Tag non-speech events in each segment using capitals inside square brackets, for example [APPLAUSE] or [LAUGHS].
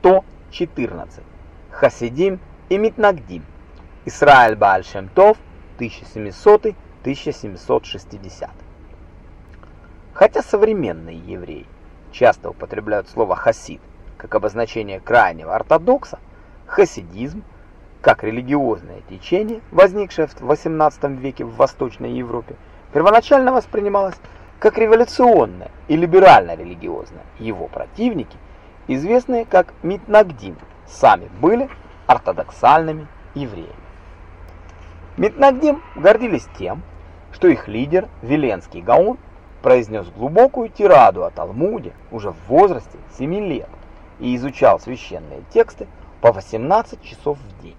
114. Хасидим и Митнагдим. Исраэль Бааль Шем Тов 1700-1760. Хотя современные евреи часто употребляют слово «хасид» как обозначение крайнего ортодокса, хасидизм, как религиозное течение, возникшее в XVIII веке в Восточной Европе, первоначально воспринималось как революционное и либерально-религиозное. Его противники, известные как Митнагдим, сами были ортодоксальными евреями. Митнагдим гордились тем, что их лидер Веленский Гаон произнес глубокую тираду о Талмуде уже в возрасте 7 лет и изучал священные тексты по 18 часов в день.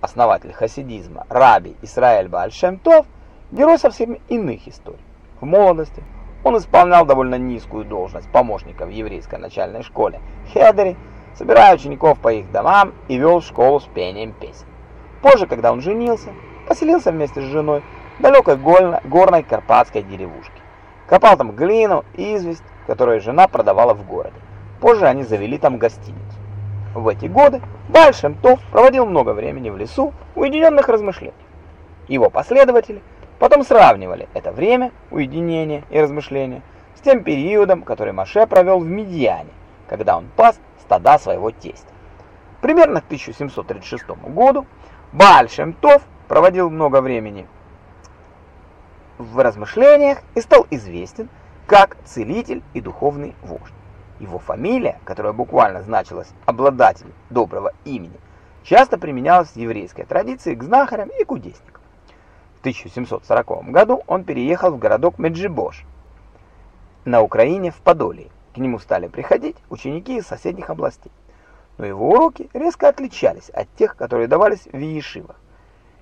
Основатель хасидизма Раби Исраэль Бааль-Шем-Тов – герой совсем иных историй. В молодости он исполнял довольно низкую должность помощника в еврейской начальной школе Хедери, собирая учеников по их домам и вел школу с пением песен. Позже, когда он женился, поселился вместе с женой в далекой горной карпатской деревушке. Копал там глину и известь, которую жена продавала в городе. Позже они завели там гостиницу. В эти годы Большим Тов проводил много времени в лесу уединенных размышлениях. Его последователи потом сравнивали это время уединения и размышления с тем периодом, который Маше провел в Медиане, когда он пас стада своего тестя. Примерно к 1736 году Большим Тов проводил много времени в размышлениях и стал известен как целитель и духовный вождь. Его фамилия, которая буквально значилась «обладатель доброго имени», часто применялась в еврейской традиции к знахарям и кудесникам. В 1740 году он переехал в городок Меджибош на Украине в Подолии. К нему стали приходить ученики из соседних областей. Но его уроки резко отличались от тех, которые давались в Ешивах.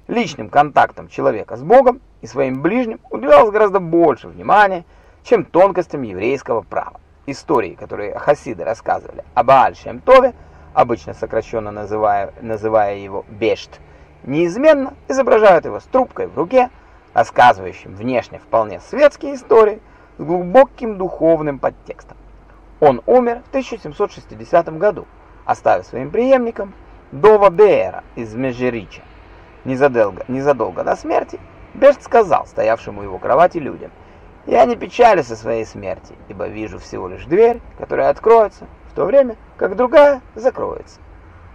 Личным контактам человека с Богом и своим ближним уделялось гораздо больше внимания, чем тонкостям еврейского права. Истории, которые хасиды рассказывали о Бааль-Шем-Тове, обычно сокращенно называя, называя его Бешт, неизменно изображают его с трубкой в руке, рассказывающим внешне вполне светские истории с глубоким духовным подтекстом. Он умер в 1760 году, оставив своим преемником Дова Беера из Межерича. Незадолго, незадолго до смерти Бешт сказал стоявшему его кровати людям – я не печалюсь о своей смерти, ибо вижу всего лишь дверь, которая откроется, в то время как другая закроется.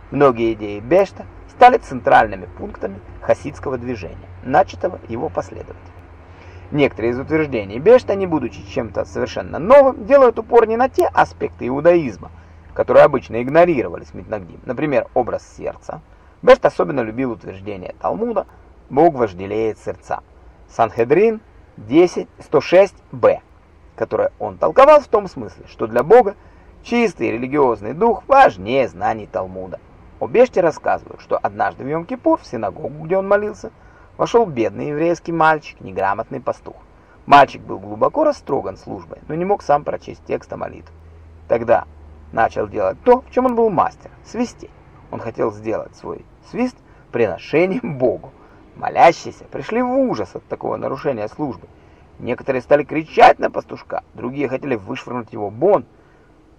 Многие идеи Бешта стали центральными пунктами хасидского движения, начатого его последователями. Некоторые из утверждений Бешта, не будучи чем-то совершенно новым, делают упор не на те аспекты иудаизма, которые обычно игнорировались Митнагдим, например, образ сердца. Бешт особенно любил утверждение Талмуда «Бог вожделеет сердца». Санхедрин 10.106b, которое он толковал в том смысле, что для Бога чистый религиозный дух важнее знаний Талмуда. О Беште рассказывают, что однажды в Йом-Кипур в синагогу, где он молился, вошел бедный еврейский мальчик, неграмотный пастух. Мальчик был глубоко растроган службой, но не мог сам прочесть текста молитвы. Тогда начал делать то, в чем он был мастер – свистеть. Он хотел сделать свой свист приношением [LAUGHS] Богу. Молящиеся пришли в ужас от такого нарушения службы. Некоторые стали кричать на пастушка, другие хотели вышвырнуть его вон.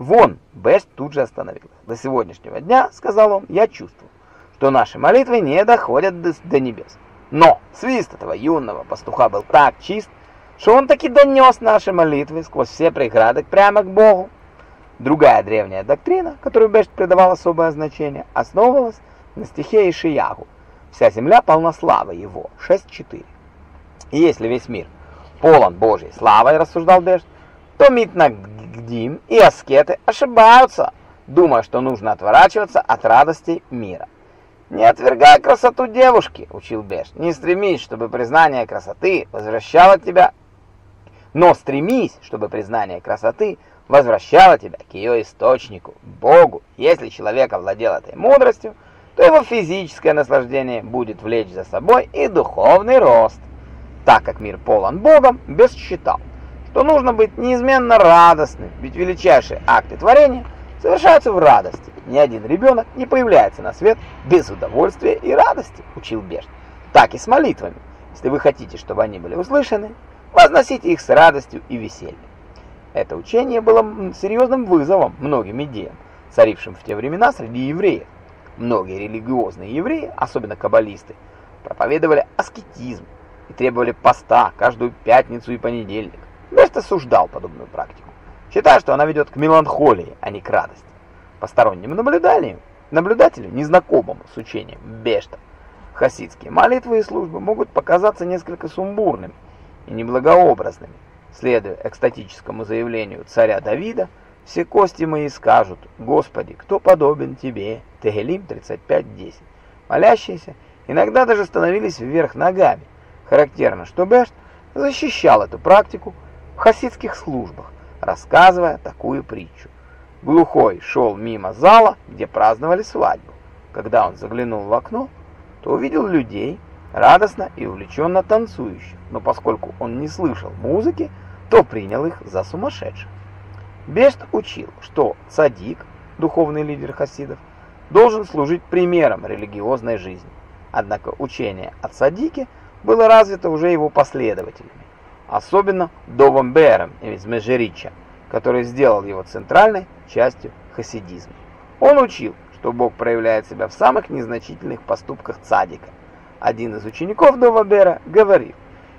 Вон, Бест тут же остановил их. До сегодняшнего дня, сказал он, я чувствую, что наши молитвы не доходят до, до небес. Но свист этого юного пастуха был так чист, что он таки донес наши молитвы сквозь все преграды прямо к Богу. Другая древняя доктрина, которую Бешт придавал особое значение, основывалась на стихе Ишиягу, Вся земля полна славы его. 6.4. И если весь мир полон Божьей славой, рассуждал Бешт, то Митнагдим и аскеты ошибаются, думая, что нужно отворачиваться от радостей мира. «Не отвергай красоту девушки», — учил Бешт. «Не стремись, чтобы признание красоты возвращало тебя...» «Но стремись, чтобы признание красоты возвращало тебя к ее источнику, Богу. Если человек овладел этой мудростью, — то его физическое наслаждение будет влечь за собой и духовный рост. Так как мир полон Богом, Бес считал, что нужно быть неизменно радостным, ведь величайшие акты творения совершаются в радости. Ни один ребенок не появляется на свет без удовольствия и радости, учил Беш. Так и с молитвами. Если вы хотите, чтобы они были услышаны, возносите их с радостью и весельем. Это учение было серьезным вызовом многим идеям, царившим в те времена среди евреев. Многие религиозные евреи, особенно каббалисты, проповедовали аскетизм и требовали поста каждую пятницу и понедельник. Бест осуждал подобную практику, считая, что она ведет к меланхолии, а не к радости. Посторонним наблюдателям, наблюдателю, незнакомому с учением Бешта, хасидские молитвы и службы могут показаться несколько сумбурными и неблагообразными. Следуя экстатическому заявлению царя Давида, все кости мои скажут, Господи, кто подобен Тебе? Тегелим 35.10. Молящиеся иногда даже становились вверх ногами. Характерно, что Бешт защищал эту практику хасидских службах, рассказывая такую притчу. Глухой шел мимо зала, где праздновали свадьбу. Когда он заглянул в окно, то увидел людей, радостно и увлеченно танцующих, но поскольку он не слышал музыки, то принял их за сумасшедших. Бешт учил, что цадик, духовный лидер хасидов, должен служить примером религиозной жизни. Однако учение о цадике было развито уже его последователями, особенно Довом Бером из Межерича, который сделал его центральной частью хасидизма. Он учил, что Бог проявляет себя в самых незначительных поступках цадика. Один из учеников Дова Бера говорил,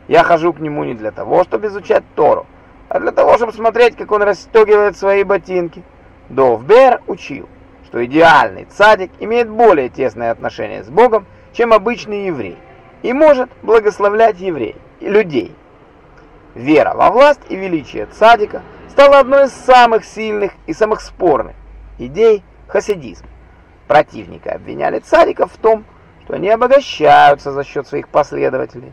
«Я хожу к нему не для того, чтобы изучать Тору, а для того, чтобы смотреть, как он расстегивает свои ботинки. Довбер учил, что идеальный цадик имеет более тесное отношение с Богом, чем обычный еврей, и может благословлять евреев людей. Вера во власть и величие цадика стала одной из самых сильных и самых спорных идей хасидизма. Противники обвиняли цадиков в том, что они обогащаются за счет своих последователей.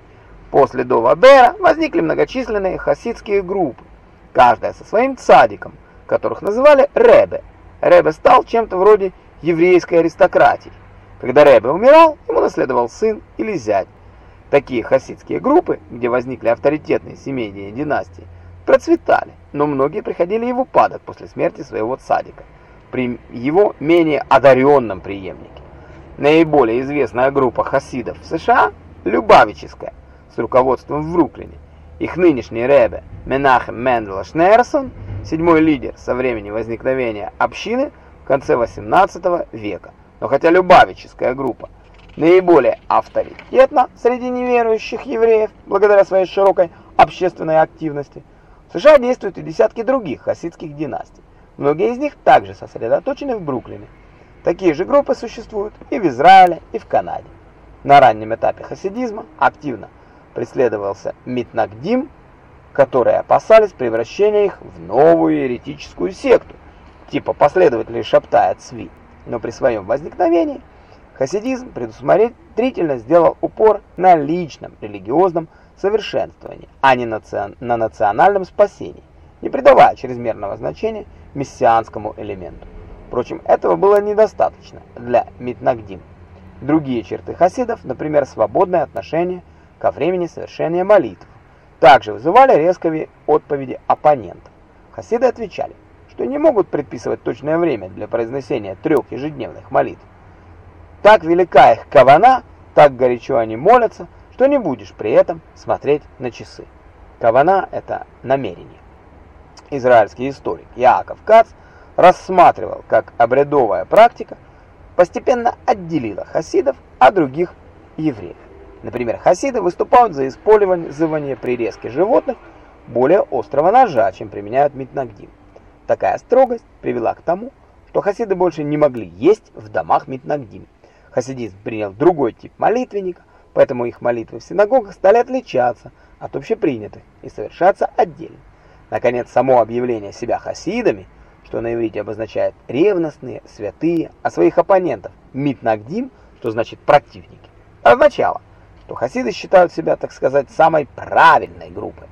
После Дова Бера возникли многочисленные хасидские группы, каждая со своим цадиком, которых называли Ребе. Ребе стал чем-то вроде еврейской аристократии. Когда Ребе умирал, ему наследовал сын или зять. Такие хасидские группы, где возникли авторитетные семейные династии, процветали, но многие приходили и в упадок после смерти своего цадика, при его менее одаренном преемнике. Наиболее известная группа хасидов в США – Любавическая, с руководством в Бруклине, их нынешний ребе Менахем Мендел Шнейрсон, седьмой лидер со времени возникновения общины в конце 18 века. Но хотя Любавическая группа наиболее авторитетна среди неверующих евреев, благодаря своей широкой общественной активности, в США действуют и десятки других хасидских династий. Многие из них также сосредоточены в Бруклине. Такие же группы существуют и в Израиле, и в Канаде. На раннем этапе хасидизма активно преследовался Митнагдим, которые опасались превращения их в новую еретическую секту, типа последователей Шаптая Цви. Но при своем возникновении хасидизм предусмотрительно сделал упор на личном религиозном совершенствовании, а не на, на национальном спасении, не придавая чрезмерного значения мессианскому элементу. Впрочем, этого было недостаточно для Митнагдим. Другие черты хасидов, например, свободное отношение ко времени совершения молитв, также вызывали резкие отповеди оппонентов. Хасиды отвечали, что не могут предписывать точное время для произнесения трех ежедневных молитв. Так велика их кавана, так горячо они молятся, что не будешь при этом смотреть на часы. Кавана – это намерение. Израильский историк Яаков Кац рассматривал, как обрядовая практика постепенно отделила хасидов от других евреев. Например, хасиды выступают за использование при резке животных более острого ножа, чем применяют митнагдим. Такая строгость привела к тому, что хасиды больше не могли есть в домах митнагдим. Хасидизм принял другой тип молитвенника, поэтому их молитвы в синагогах стали отличаться от общепринятых и совершаться отдельно. Наконец, само объявление себя хасидами, что на иврите обозначает ревностные, святые, а своих оппонентов митнагдим, что значит противники, означало, то хасиды считают себя, так сказать, самой правильной группой.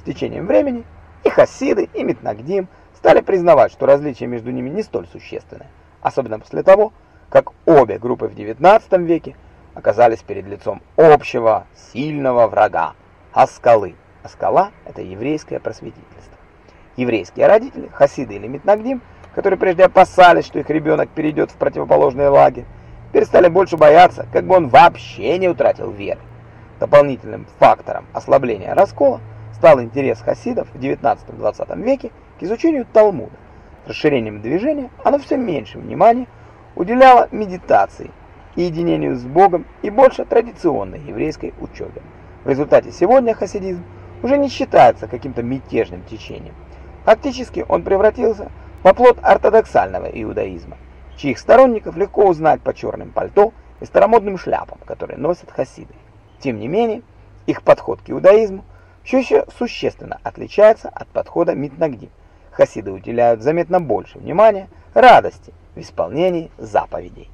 С течением времени и хасиды, и Митнагдим стали признавать, что различия между ними не столь существенны, особенно после того, как обе группы в XIX веке оказались перед лицом общего сильного врага – Аскалы. Аскала – это еврейское просветительство. Еврейские родители, хасиды или Митнагдим, которые прежде опасались, что их ребенок перейдет в противоположный лагерь, перестали больше бояться, как бы он вообще не утратил веры. Дополнительным фактором ослабления раскола стал интерес хасидов в 19-20 веке к изучению Талмуда. расширением движения оно все меньше внимания уделяло медитации и единению с Богом и больше традиционной еврейской учебе. В результате сегодня хасидизм уже не считается каким-то мятежным течением. Фактически он превратился в оплот ортодоксального иудаизма, чьих сторонников легко узнать по черным пальто и старомодным шляпам, которые носят хасиды. Тем не менее, их подход к иудаизму все еще существенно отличается от подхода Митнагдим. Хасиды уделяют заметно больше внимания радости в исполнении заповедей.